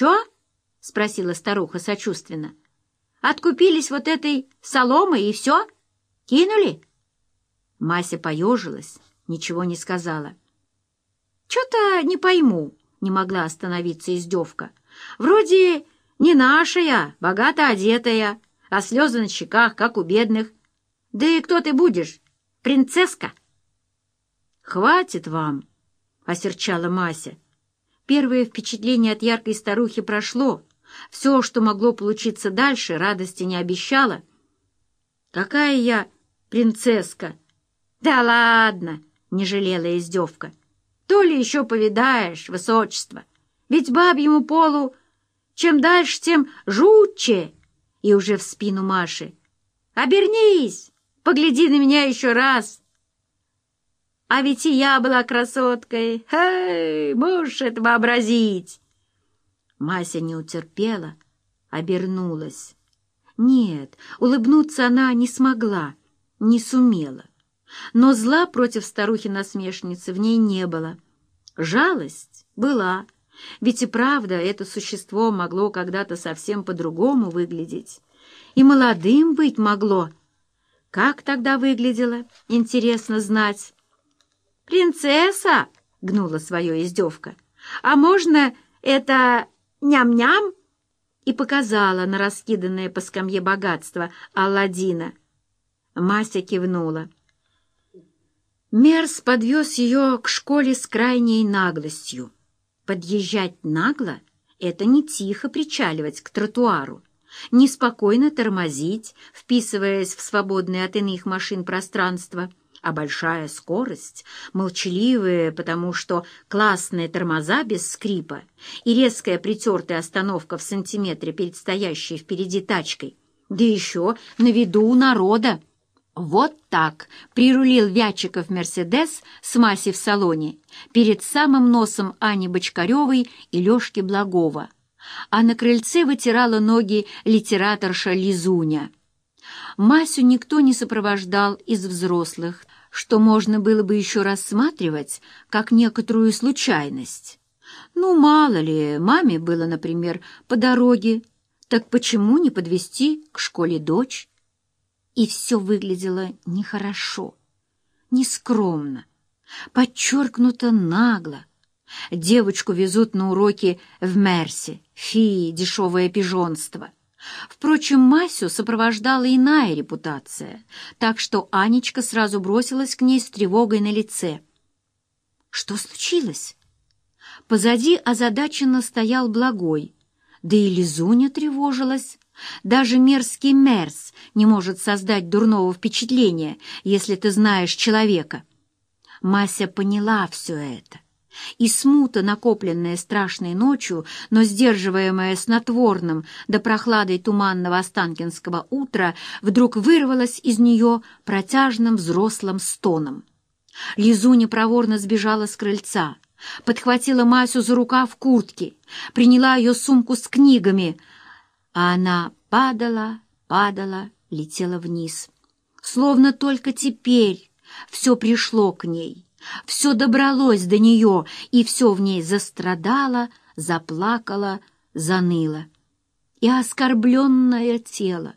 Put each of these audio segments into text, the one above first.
«Чё?» — спросила старуха сочувственно. «Откупились вот этой соломой и все? Кинули?» Мася поежилась, ничего не сказала. «Чё-то не пойму», — не могла остановиться издевка. «Вроде не нашая, богато одетая, а слезы на щеках, как у бедных. Да и кто ты будешь? Принцесска?» «Хватит вам!» — осерчала Мася. Первое впечатление от яркой старухи прошло. Все, что могло получиться дальше, радости не обещало. «Какая я принцесска!» «Да ладно!» — не жалела издевка. «То ли еще повидаешь, высочество! Ведь бабьему полу чем дальше, тем жутче!» И уже в спину Маши. «Обернись! Погляди на меня еще раз!» А ведь и я была красоткой. Эй, можешь это вообразить? Мася не утерпела, обернулась. Нет, улыбнуться она не смогла, не сумела. Но зла против старухи-насмешницы в ней не было. Жалость была, ведь и правда это существо могло когда-то совсем по-другому выглядеть. И молодым быть могло. Как тогда выглядело, интересно знать. «Принцесса!» — гнула свое издевка. «А можно это ням-ням?» И показала на раскиданное по скамье богатство Алладина. Мася кивнула. Мерс подвез ее к школе с крайней наглостью. Подъезжать нагло — это не тихо причаливать к тротуару, не спокойно тормозить, вписываясь в свободное от иных машин пространство — а большая скорость, молчаливая, потому что классные тормоза без скрипа и резкая притертая остановка в сантиметре перед стоящей впереди тачкой, да еще на виду у народа. Вот так прирулил Вячиков «Мерседес» с Масей в салоне перед самым носом Ани Бочкаревой и Лешки Благова, а на крыльце вытирала ноги литераторша Лизуня. Масю никто не сопровождал из взрослых, что можно было бы еще рассматривать как некоторую случайность. Ну, мало ли, маме было, например, по дороге, так почему не подвести к школе дочь? И все выглядело нехорошо, нескромно, подчеркнуто нагло. Девочку везут на уроки в Мерсе, фи, дешевое пижонство — Впрочем, Масю сопровождала иная репутация, так что Анечка сразу бросилась к ней с тревогой на лице. «Что случилось?» Позади озадаченно стоял Благой, да и Лизуня тревожилась. Даже мерзкий мерз не может создать дурного впечатления, если ты знаешь человека. Мася поняла все это и смута, накопленная страшной ночью, но сдерживаемая снотворным до прохладой туманного Останкинского утра, вдруг вырвалась из нее протяжным взрослым стоном. Лизуня проворно сбежала с крыльца, подхватила Масю за рукав куртки, приняла ее сумку с книгами, а она падала, падала, летела вниз. Словно только теперь все пришло к ней — все добралось до нее, и все в ней застрадало, заплакало, заныло. И оскорбленное тело,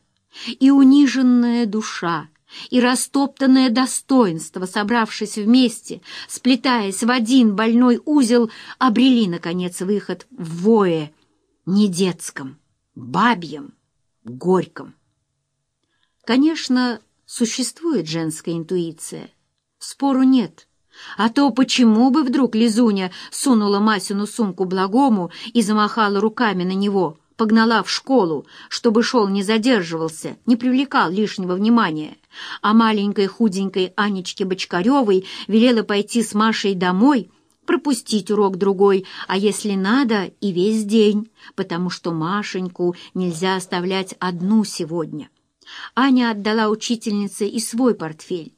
и униженная душа, и растоптанное достоинство, собравшись вместе, сплетаясь в один больной узел, обрели, наконец, выход в вое, не детском, бабьем, горьком. Конечно, существует женская интуиция, спору нет — а то почему бы вдруг Лизуня сунула Масину сумку благому и замахала руками на него, погнала в школу, чтобы шел не задерживался, не привлекал лишнего внимания, а маленькой худенькой Анечке Бочкаревой велела пойти с Машей домой, пропустить урок другой, а если надо, и весь день, потому что Машеньку нельзя оставлять одну сегодня. Аня отдала учительнице и свой портфель,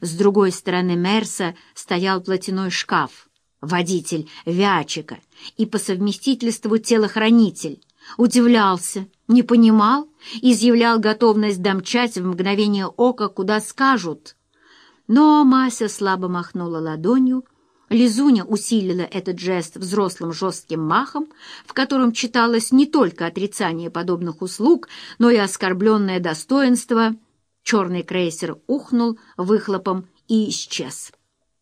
с другой стороны Мерса стоял платяной шкаф, водитель Вячика и по совместительству телохранитель. Удивлялся, не понимал, изъявлял готовность домчать в мгновение ока, куда скажут. Но Мася слабо махнула ладонью, Лизуня усилила этот жест взрослым жестким махом, в котором читалось не только отрицание подобных услуг, но и оскорбленное достоинство. Черный крейсер ухнул выхлопом и исчез.